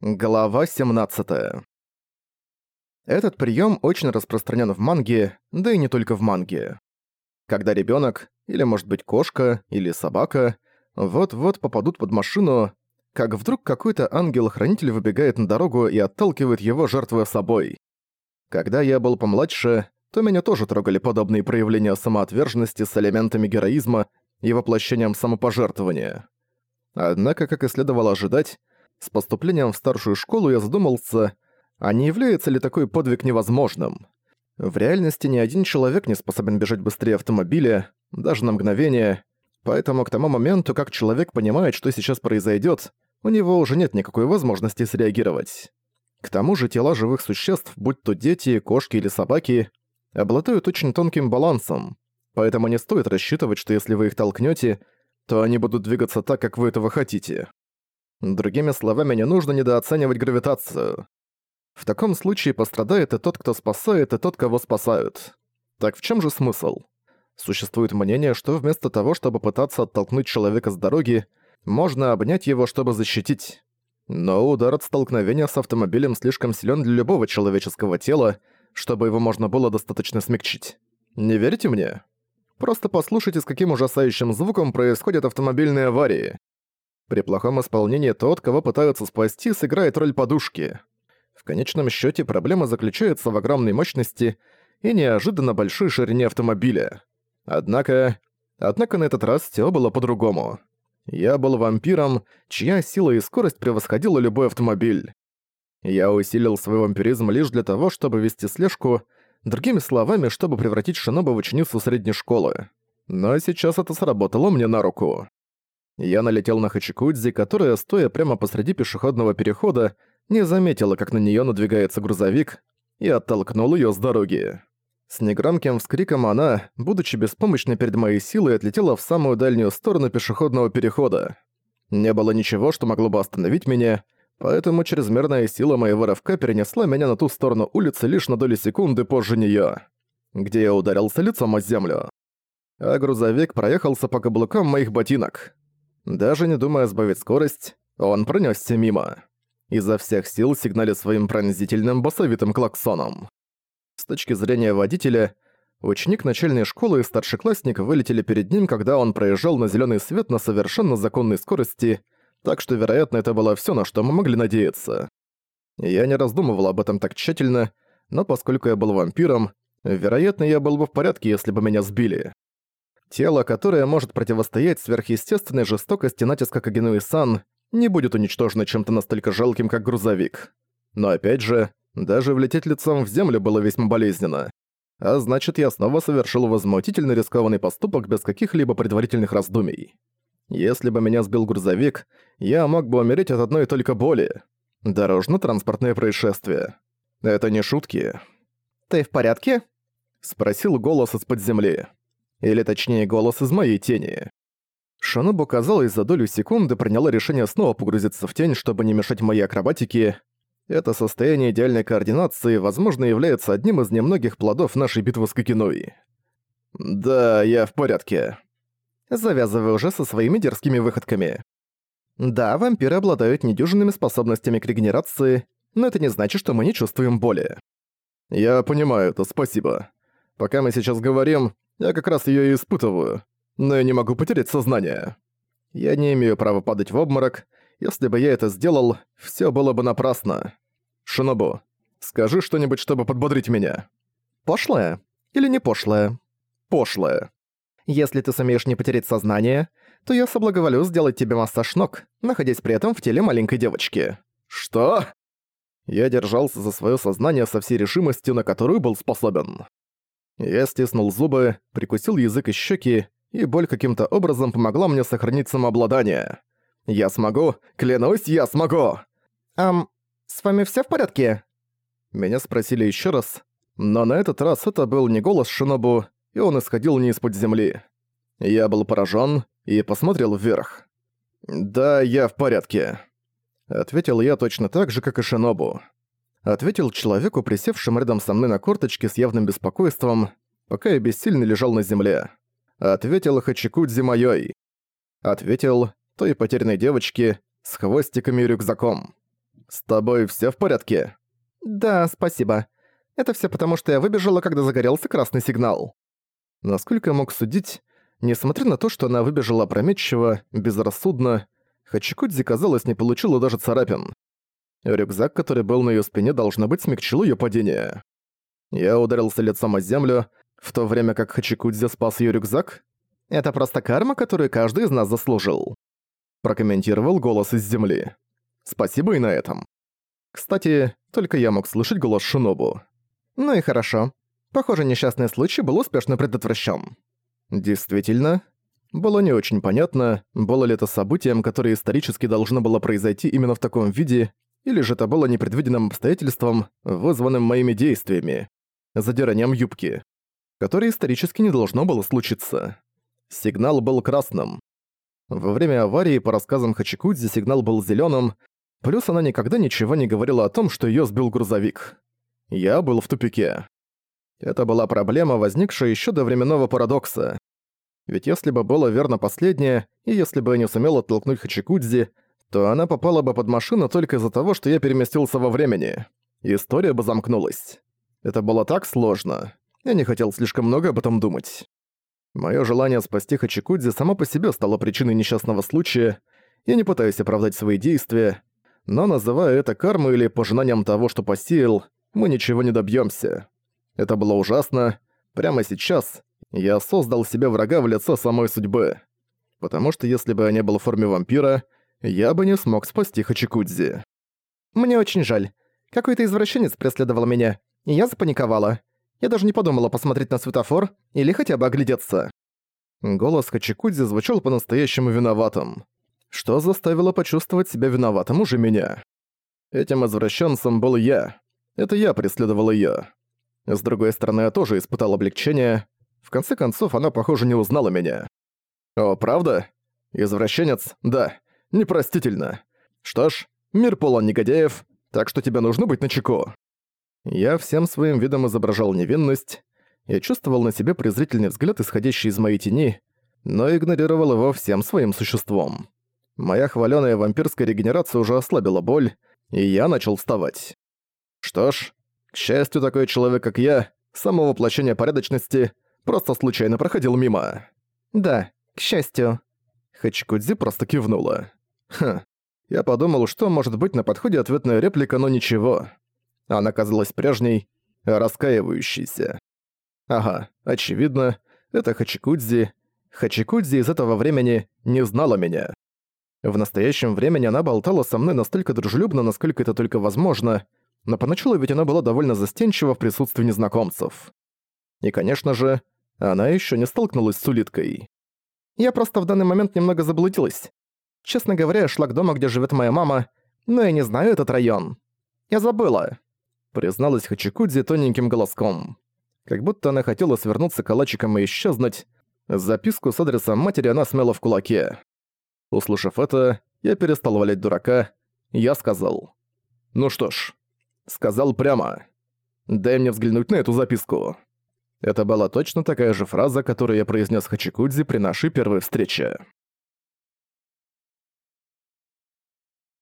Глава 17. Этот прием очень распространен в манге, да и не только в манге. Когда ребенок, или может быть кошка, или собака, вот-вот попадут под машину, как вдруг какой-то ангел-хранитель выбегает на дорогу и отталкивает его, жертвуя собой. Когда я был помладше, то меня тоже трогали подобные проявления самоотверженности с элементами героизма и воплощением самопожертвования. Однако, как и следовало ожидать, с поступлением в старшую школу я задумался, а не является ли такой подвиг невозможным. В реальности ни один человек не способен бежать быстрее автомобиля, даже на мгновение, поэтому к тому моменту, как человек понимает, что сейчас произойдет, у него уже нет никакой возможности среагировать. К тому же тела живых существ, будь то дети, кошки или собаки, обладают очень тонким балансом, поэтому не стоит рассчитывать, что если вы их толкнете, то они будут двигаться так, как вы этого хотите. Другими словами, не нужно недооценивать гравитацию. В таком случае пострадает и тот, кто спасает, и тот, кого спасают. Так в чем же смысл? Существует мнение, что вместо того, чтобы пытаться оттолкнуть человека с дороги, можно обнять его, чтобы защитить. Но удар от столкновения с автомобилем слишком силен для любого человеческого тела, чтобы его можно было достаточно смягчить. Не верите мне? Просто послушайте, с каким ужасающим звуком происходят автомобильные аварии. При плохом исполнении тот, кого пытаются спасти, сыграет роль подушки. В конечном счете проблема заключается в огромной мощности и неожиданно большой ширине автомобиля. Однако... Однако на этот раз все было по-другому. Я был вампиром, чья сила и скорость превосходила любой автомобиль. Я усилил свой вампиризм лишь для того, чтобы вести слежку, другими словами, чтобы превратить Шиноба в ученицу средней школы. Но сейчас это сработало мне на руку. Я налетел на Хачикудзи, которая, стоя прямо посреди пешеходного перехода, не заметила, как на неё надвигается грузовик, и оттолкнул её с дороги. С негромким вскриком она, будучи беспомощной перед моей силой, отлетела в самую дальнюю сторону пешеходного перехода. Не было ничего, что могло бы остановить меня, поэтому чрезмерная сила моего рывка перенесла меня на ту сторону улицы лишь на долю секунды позже неё, где я ударился лицом о землю. А грузовик проехался по каблукам моих ботинок. Даже не думая сбавить скорость, он пронёсся мимо. Изо всех сил сигнали своим пронзительным басовитым клаксоном. С точки зрения водителя, ученик начальной школы и старшеклассник вылетели перед ним, когда он проезжал на зелёный свет на совершенно законной скорости, так что, вероятно, это было всё, на что мы могли надеяться. Я не раздумывал об этом так тщательно, но поскольку я был вампиром, вероятно, я был бы в порядке, если бы меня сбили. Тело, которое может противостоять сверхъестественной жестокости натиска Кагенуи-сан, не будет уничтожено чем-то настолько жалким, как грузовик. Но опять же, даже влететь лицом в землю было весьма болезненно. А значит, я снова совершил возмутительно рискованный поступок без каких-либо предварительных раздумий. Если бы меня сбил грузовик, я мог бы умереть от одной только боли. Дорожно-транспортное происшествие. Это не шутки. «Ты в порядке?» — спросил голос из-под земли. Или точнее, голос из моей тени. Шанобу, казалось, за долю секунды приняла решение снова погрузиться в тень, чтобы не мешать моей акробатике. Это состояние идеальной координации, возможно, является одним из немногих плодов нашей битвы с Кокиной. «Да, я в порядке». Завязывай уже со своими дерзкими выходками. Да, вампиры обладают недюжинными способностями к регенерации, но это не значит, что мы не чувствуем боли. Я понимаю это, спасибо. Пока мы сейчас говорим, я как раз её и испытываю, но я не могу потерять сознание. Я не имею права падать в обморок. Если бы я это сделал, всё было бы напрасно. Шинобу, скажи что-нибудь, чтобы подбодрить меня. Пошлое? Или не пошлое? Пошлое. Если ты сумеешь не потерять сознание, то я соблаговолю сделать тебе массаж ног, находясь при этом в теле маленькой девочки. Что? Я держался за своё сознание со всей решимостью, на которую был способен. Я стиснул зубы, прикусил язык и щеки, и боль каким-то образом помогла мне сохранить самообладание. «Я смогу! Клянусь, я смогу!» «Ам, с вами все в порядке?» Меня спросили еще раз, но на этот раз это был не голос Шинобу, и он исходил не из-под земли. Я был поражен и посмотрел вверх. «Да, я в порядке», — ответил я точно так же, как и Шинобу ответил человеку, присевшему рядом со мной на корточке с явным беспокойством, пока я бессильно лежал на земле. Ответил Хачикудзи моёй. Ответил той потерянной девочке с хвостиками и рюкзаком. «С тобой все в порядке?» «Да, спасибо. Это все потому, что я выбежала, когда загорелся красный сигнал». Насколько я мог судить, несмотря на то, что она выбежала опрометчиво, безрассудно, Хачикудзи, казалось, не получила даже царапин. Рюкзак, который был на её спине, должно быть, смягчил её падение. Я ударился лицом о землю, в то время как Хачикудзи спас её рюкзак. Это просто карма, которую каждый из нас заслужил. Прокомментировал голос из земли. Спасибо и на этом. Кстати, только я мог слышать голос Шинобу. Ну и хорошо. Похоже, несчастный случай был успешно предотвращен. Действительно, было не очень понятно, было ли это событием, которое исторически должно было произойти именно в таком виде, или же это было непредвиденным обстоятельством, вызванным моими действиями, задиранием юбки, которое исторически не должно было случиться. Сигнал был красным. Во время аварии, по рассказам Хачикудзи, сигнал был зеленым, плюс она никогда ничего не говорила о том, что ее сбил грузовик. Я был в тупике. Это была проблема, возникшая еще до временного парадокса. Ведь если бы было верно последнее, и если бы я не сумел оттолкнуть Хачикудзи, то она попала бы под машину только из-за того, что я переместился во времени. История бы замкнулась. Это было так сложно. Я не хотел слишком много об этом думать. Моё желание спасти Хачикудзи само по себе стало причиной несчастного случая. Я не пытаюсь оправдать свои действия, но называя это кармой или пожинанием того, что посеял, мы ничего не добьёмся. Это было ужасно. Прямо сейчас я создал себе врага в лице самой судьбы. Потому что если бы я не был в форме вампира, я бы не смог спасти Хачикудзи. Мне очень жаль. Какой-то извращенец преследовал меня, и я запаниковала. Я даже не подумала посмотреть на светофор или хотя бы оглядеться. Голос Хачикудзи звучал по-настоящему виноватым. Что заставило почувствовать себя виноватым уже меня? Этим извращенцем был я. Это я преследовал её. С другой стороны, я тоже испытал облегчение. В конце концов, она, похоже, не узнала меня. О, правда? Извращенец? Да непростительно. Что ж, мир полон негодяев, так что тебе нужно быть начеку. Я всем своим видом изображал невинность, я чувствовал на себе презрительный взгляд, исходящий из моей тени, но игнорировал его всем своим существом. Моя хваленая вампирская регенерация уже ослабила боль, и я начал вставать. Что ж, к счастью, такой человек, как я, само воплощение порядочности, просто случайно проходил мимо. Да, к счастью. Хачикудзи просто кивнула. Ха. Я подумал, что может быть на подходе ответная реплика, но ничего. Она казалась прежней, раскаивающейся. Ага, очевидно, это Хачикудзи. Хачикудзи из этого времени не знала меня. В настоящем времени она болтала со мной настолько дружелюбно, насколько это только возможно, но поначалу ведь она была довольно застенчива в присутствии незнакомцев. И, конечно же, она еще не столкнулась с улиткой. Я просто в данный момент немного заблудилась. Честно говоря, я шла к дому, где живет моя мама, но я не знаю этот район. Я забыла», — призналась Хачикудзи тоненьким голоском. Как будто она хотела свернуться калачиком и исчезнуть. Записку с адресом матери она смела в кулаке. Услышав это, я перестал валять дурака. Я сказал. «Ну что ж», — сказал прямо. «Дай мне взглянуть на эту записку». Это была точно такая же фраза, которую я произнес Хачикудзи при нашей первой встрече.